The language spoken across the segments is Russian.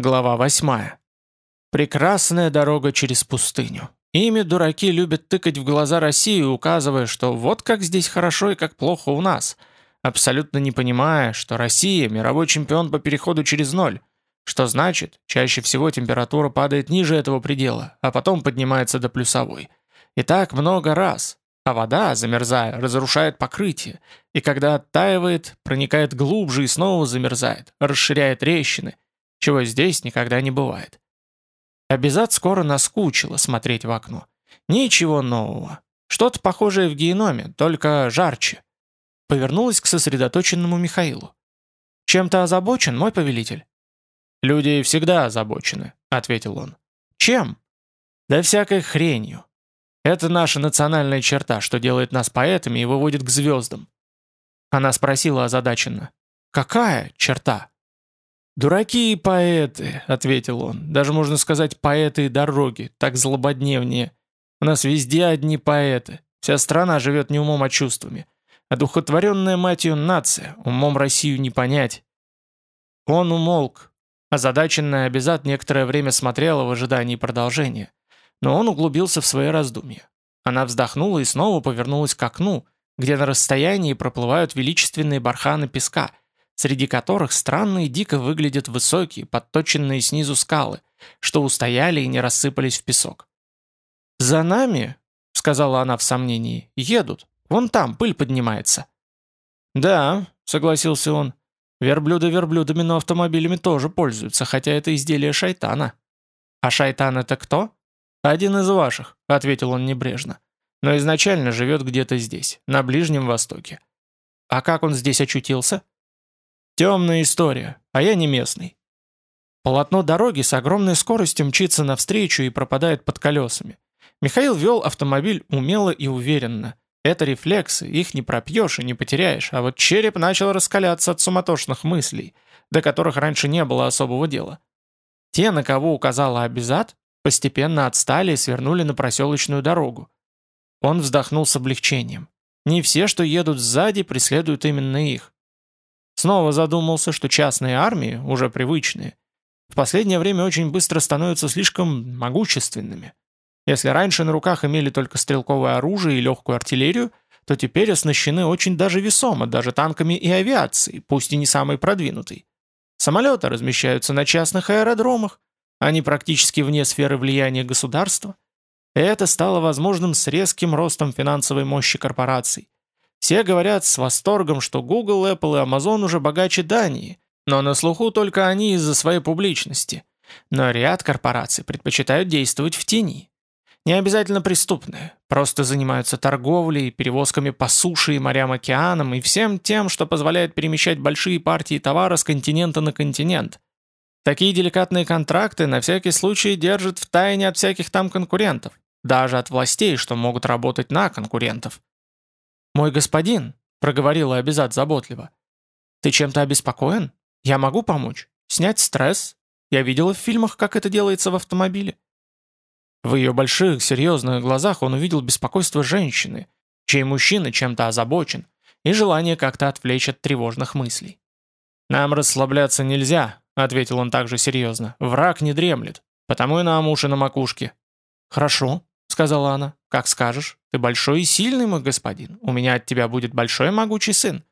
Глава 8. Прекрасная дорога через пустыню. Ими дураки любят тыкать в глаза России, указывая, что вот как здесь хорошо и как плохо у нас, абсолютно не понимая, что Россия – мировой чемпион по переходу через ноль, что значит, чаще всего температура падает ниже этого предела, а потом поднимается до плюсовой. И так много раз, а вода, замерзая, разрушает покрытие, и когда оттаивает, проникает глубже и снова замерзает, расширяет трещины – чего здесь никогда не бывает. Абизад скоро наскучило смотреть в окно. Ничего нового. Что-то похожее в геноме, только жарче. Повернулась к сосредоточенному Михаилу. «Чем-то озабочен, мой повелитель?» «Люди всегда озабочены», — ответил он. «Чем?» «Да всякой хренью. Это наша национальная черта, что делает нас поэтами и выводит к звездам». Она спросила озадаченно. «Какая черта?» «Дураки и поэты», — ответил он. «Даже можно сказать поэты и дороги, так злободневнее. У нас везде одни поэты. Вся страна живет не умом, а чувствами. А духотворенная матью нация, умом Россию не понять». Он умолк. Озадаченная Абизат некоторое время смотрела в ожидании продолжения. Но он углубился в свои раздумья. Она вздохнула и снова повернулась к окну, где на расстоянии проплывают величественные барханы песка — среди которых странно и дико выглядят высокие, подточенные снизу скалы, что устояли и не рассыпались в песок. «За нами», — сказала она в сомнении, — «едут. Вон там пыль поднимается». «Да», — согласился он, — «верблюды верблюдами, но автомобилями тоже пользуются, хотя это изделие шайтана». «А шайтан это кто?» «Один из ваших», — ответил он небрежно. «Но изначально живет где-то здесь, на Ближнем Востоке». «А как он здесь очутился?» Темная история, а я не местный. Полотно дороги с огромной скоростью мчится навстречу и пропадает под колесами. Михаил вел автомобиль умело и уверенно. Это рефлексы, их не пропьешь и не потеряешь, а вот череп начал раскаляться от суматошных мыслей, до которых раньше не было особого дела. Те, на кого указала Абизат, постепенно отстали и свернули на проселочную дорогу. Он вздохнул с облегчением. Не все, что едут сзади, преследуют именно их. Снова задумался, что частные армии, уже привычные, в последнее время очень быстро становятся слишком могущественными. Если раньше на руках имели только стрелковое оружие и легкую артиллерию, то теперь оснащены очень даже весомо, даже танками и авиацией, пусть и не самой продвинутой. Самолеты размещаются на частных аэродромах, они практически вне сферы влияния государства. И это стало возможным с резким ростом финансовой мощи корпораций. Все говорят с восторгом, что Google, Apple и Amazon уже богаче Дании, но на слуху только они из-за своей публичности. Но ряд корпораций предпочитают действовать в тени. Не обязательно преступные, просто занимаются торговлей, перевозками по суше и морям-океанам и всем тем, что позволяет перемещать большие партии товара с континента на континент. Такие деликатные контракты на всякий случай держат в тайне от всяких там конкурентов, даже от властей, что могут работать на конкурентов. «Мой господин», — проговорила Абизад заботливо, — «ты чем-то обеспокоен? Я могу помочь? Снять стресс? Я видела в фильмах, как это делается в автомобиле». В ее больших, серьезных глазах он увидел беспокойство женщины, чей мужчина чем-то озабочен, и желание как-то отвлечь от тревожных мыслей. «Нам расслабляться нельзя», — ответил он также серьезно. «Враг не дремлет, потому и нам уши на макушке». «Хорошо», — сказала она. «Как скажешь. Ты большой и сильный, мой господин. У меня от тебя будет большой и могучий сын».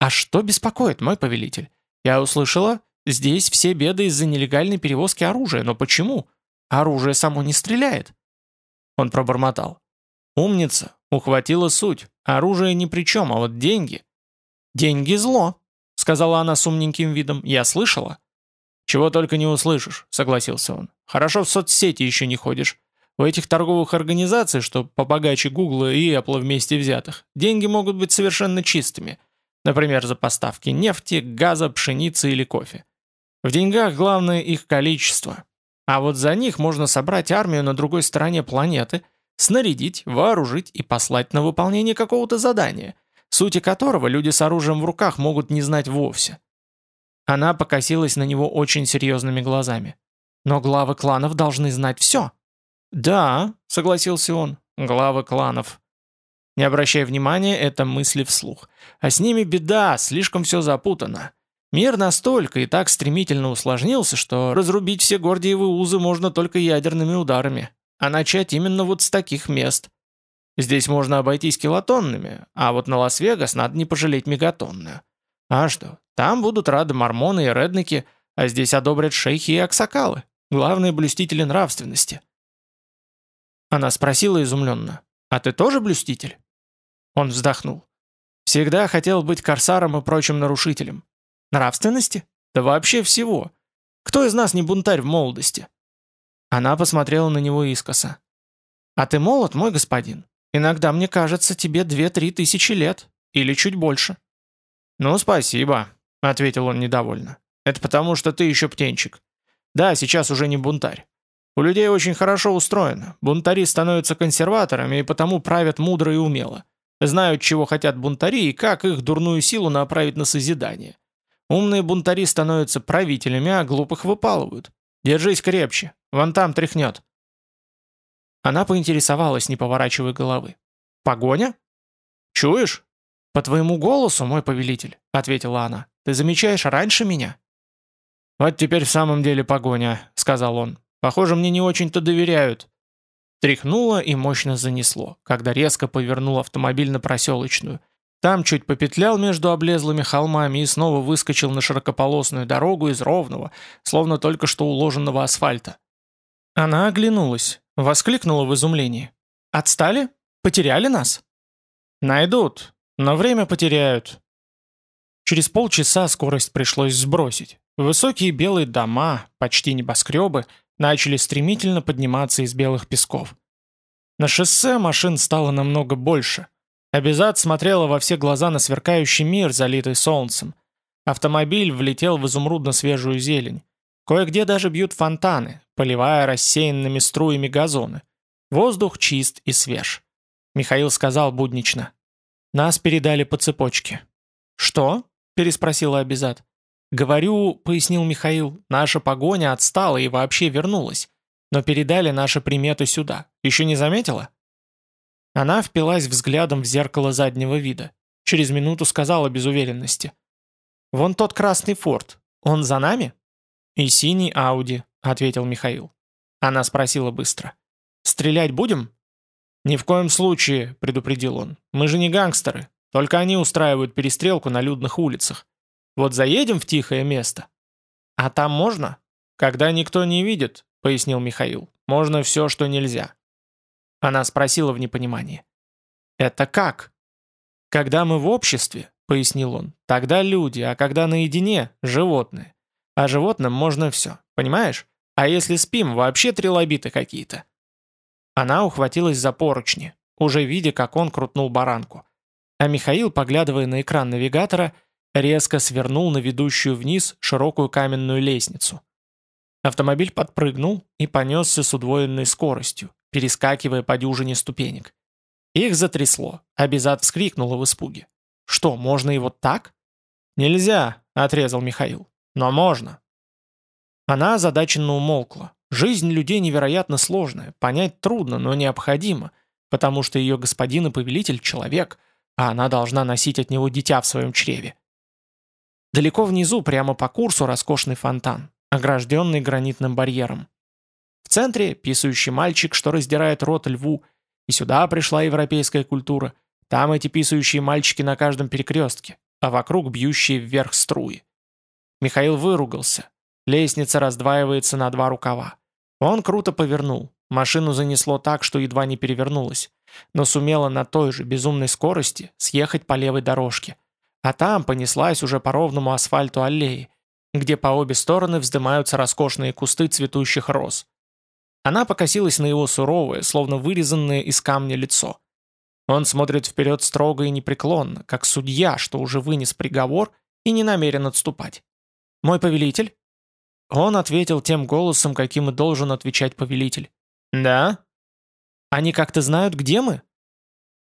«А что беспокоит, мой повелитель? Я услышала, здесь все беды из-за нелегальной перевозки оружия. Но почему? Оружие само не стреляет». Он пробормотал. «Умница. Ухватила суть. Оружие ни при чем, а вот деньги...» «Деньги зло», — сказала она с умненьким видом. «Я слышала». «Чего только не услышишь», — согласился он. «Хорошо в соцсети еще не ходишь. У этих торговых организаций, что побогаче Гугла и Apple вместе взятых, деньги могут быть совершенно чистыми. Например, за поставки нефти, газа, пшеницы или кофе. В деньгах главное их количество. А вот за них можно собрать армию на другой стороне планеты, снарядить, вооружить и послать на выполнение какого-то задания, сути которого люди с оружием в руках могут не знать вовсе. Она покосилась на него очень серьезными глазами. Но главы кланов должны знать все. «Да», — согласился он, — «главы кланов». Не обращая внимания, это мысли вслух. А с ними беда, слишком все запутано. Мир настолько и так стремительно усложнился, что разрубить все гордиевы узы можно только ядерными ударами, а начать именно вот с таких мест. Здесь можно обойтись килотонными, а вот на Лас-Вегас надо не пожалеть мегатонную. А что, там будут рады мормоны и редники, а здесь одобрят шейхи и аксакалы, главные блюстители нравственности. Она спросила изумленно, «А ты тоже блюститель?» Он вздохнул. «Всегда хотел быть корсаром и прочим нарушителем. Нравственности? Да вообще всего. Кто из нас не бунтарь в молодости?» Она посмотрела на него искоса. «А ты молод, мой господин? Иногда, мне кажется, тебе две-три тысячи лет. Или чуть больше». «Ну, спасибо», — ответил он недовольно. «Это потому, что ты еще птенчик. Да, сейчас уже не бунтарь. У людей очень хорошо устроено. Бунтари становятся консерваторами и потому правят мудро и умело. Знают, чего хотят бунтари и как их дурную силу направить на созидание. Умные бунтари становятся правителями, а глупых выпалывают. Держись крепче, вон там тряхнет. Она поинтересовалась, не поворачивая головы. «Погоня?» «Чуешь?» «По твоему голосу, мой повелитель», — ответила она. «Ты замечаешь раньше меня?» «Вот теперь в самом деле погоня», — сказал он. «Похоже, мне не очень-то доверяют». Тряхнуло и мощно занесло, когда резко повернул автомобиль на проселочную — там чуть попетлял между облезлыми холмами и снова выскочил на широкополосную дорогу из ровного, словно только что уложенного асфальта. Она оглянулась, воскликнула в изумлении. «Отстали? Потеряли нас?» «Найдут, но время потеряют». Через полчаса скорость пришлось сбросить. Высокие белые дома, почти небоскребы, начали стремительно подниматься из белых песков. На шоссе машин стало намного больше. Абизад смотрела во все глаза на сверкающий мир, залитый солнцем. Автомобиль влетел в изумрудно-свежую зелень. Кое-где даже бьют фонтаны, поливая рассеянными струями газоны. Воздух чист и свеж. Михаил сказал буднично. «Нас передали по цепочке». «Что?» – переспросила Абизад. «Говорю», – пояснил Михаил, – «наша погоня отстала и вообще вернулась. Но передали наши приметы сюда. Еще не заметила?» Она впилась взглядом в зеркало заднего вида. Через минуту сказала без уверенности. «Вон тот красный форт. Он за нами?» «И синий Ауди», — ответил Михаил. Она спросила быстро. «Стрелять будем?» «Ни в коем случае», — предупредил он. «Мы же не гангстеры. Только они устраивают перестрелку на людных улицах. Вот заедем в тихое место». «А там можно?» «Когда никто не видит», — пояснил Михаил. «Можно все, что нельзя». Она спросила в непонимании. «Это как?» «Когда мы в обществе», — пояснил он, — «тогда люди, а когда наедине — животные. А животным можно все, понимаешь? А если спим, вообще трилобиты какие-то». Она ухватилась за поручни, уже видя, как он крутнул баранку. А Михаил, поглядывая на экран навигатора, резко свернул на ведущую вниз широкую каменную лестницу. Автомобиль подпрыгнул и понесся с удвоенной скоростью, перескакивая по дюжине ступенек. Их затрясло, а Безат вскрикнула в испуге. «Что, можно и вот так?» «Нельзя», — отрезал Михаил. «Но можно». Она озадаченно умолкла. Жизнь людей невероятно сложная, понять трудно, но необходимо, потому что ее господин и повелитель — человек, а она должна носить от него дитя в своем чреве. Далеко внизу, прямо по курсу, роскошный фонтан, огражденный гранитным барьером. В центре писающий мальчик, что раздирает рот льву, и сюда пришла европейская культура. Там эти писающие мальчики на каждом перекрестке, а вокруг бьющие вверх струи. Михаил выругался. Лестница раздваивается на два рукава. Он круто повернул. Машину занесло так, что едва не перевернулась, но сумела на той же безумной скорости съехать по левой дорожке. А там понеслась уже по ровному асфальту аллеи, где по обе стороны вздымаются роскошные кусты цветущих роз. Она покосилась на его суровое, словно вырезанное из камня лицо. Он смотрит вперед строго и непреклонно, как судья, что уже вынес приговор и не намерен отступать. «Мой повелитель?» Он ответил тем голосом, каким и должен отвечать повелитель. «Да?» «Они как-то знают, где мы?»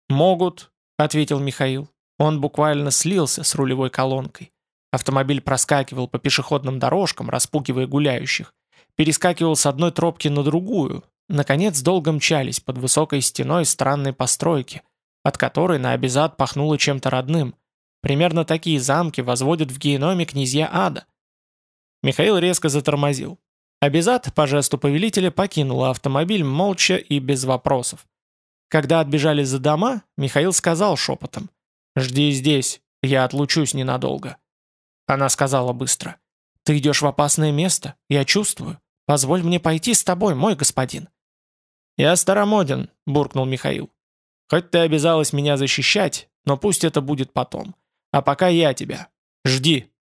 «Могут», — ответил Михаил. Он буквально слился с рулевой колонкой. Автомобиль проскакивал по пешеходным дорожкам, распугивая гуляющих перескакивал с одной тропки на другую, наконец долго мчались под высокой стеной странной постройки, от которой на Абизад пахнуло чем-то родным, Примерно такие замки возводят в геноме князья ада. Михаил резко затормозил. Абизат по жесту повелителя покинула автомобиль молча и без вопросов. Когда отбежали за дома, Михаил сказал шепотом. «Жди здесь, я отлучусь ненадолго». Она сказала быстро. «Ты идешь в опасное место, я чувствую. Позволь мне пойти с тобой, мой господин». «Я старомоден», — буркнул Михаил. «Хоть ты обязалась меня защищать, но пусть это будет потом. А пока я тебя. Жди».